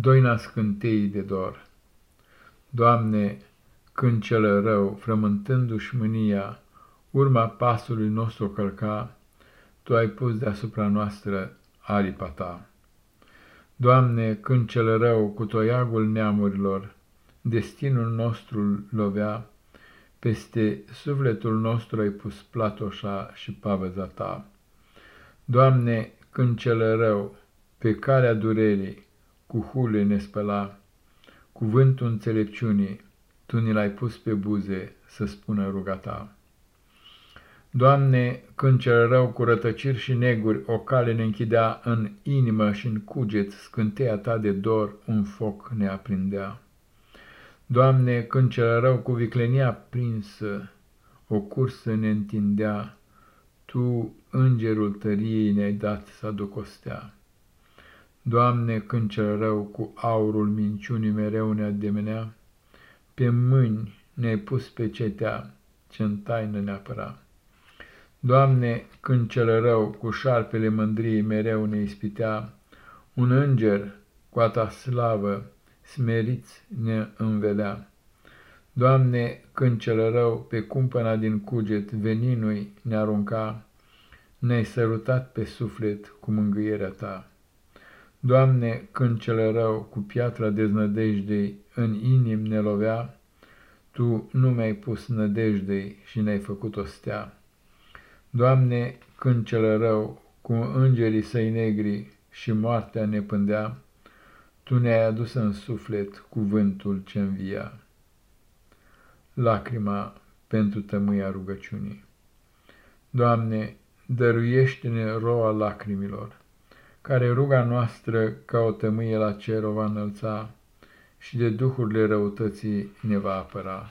doina scânteii de dor. Doamne, când cel rău, frământându-și mânia, urma pasului nostru călca, Tu ai pus deasupra noastră aripa Ta. Doamne, când cel rău, cu toiagul neamurilor, destinul nostru lovea, peste sufletul nostru ai pus platoșa și pavăza Ta. Doamne, când cel rău, pe calea durerii, cu hule ne spăla, cuvântul înțelepciunii, Tu ni l-ai pus pe buze să spună ruga Ta. Doamne, când cel rău cu rătăciri și neguri o cale ne închidea în inimă și în cuget, scânteia Ta de dor un foc ne aprindea. Doamne, când cel rău cu viclenia prinsă o cursă ne întindea, Tu, îngerul tăriei, ne-ai dat să aducostea. Doamne, când cel rău cu aurul minciunii mereu ne ademenea, pe mâini ne-ai pus pe cetea ce-n taină ne apăra. Doamne, când cel rău cu șarpele mândriei mereu ne ispitea, un înger cu a ta slavă smeriți ne învelea. Doamne, când cel rău pe cumpăna din cuget veninui ne arunca, ne-ai sărutat pe suflet cu mângâierea ta. Doamne, când cel rău cu piatra deznădejdei în inim ne lovea, Tu nu mi-ai pus nădejdei și ne-ai făcut o stea. Doamne, când cel rău cu îngerii săi negri și moartea ne pândea, Tu ne-ai adus în suflet cuvântul ce învia. Lacrima pentru tămâia rugăciunii. Doamne, dăruiește-ne roa lacrimilor care ruga noastră ca o tămâie la cer o va înălța și de duhurile răutății ne va apăra.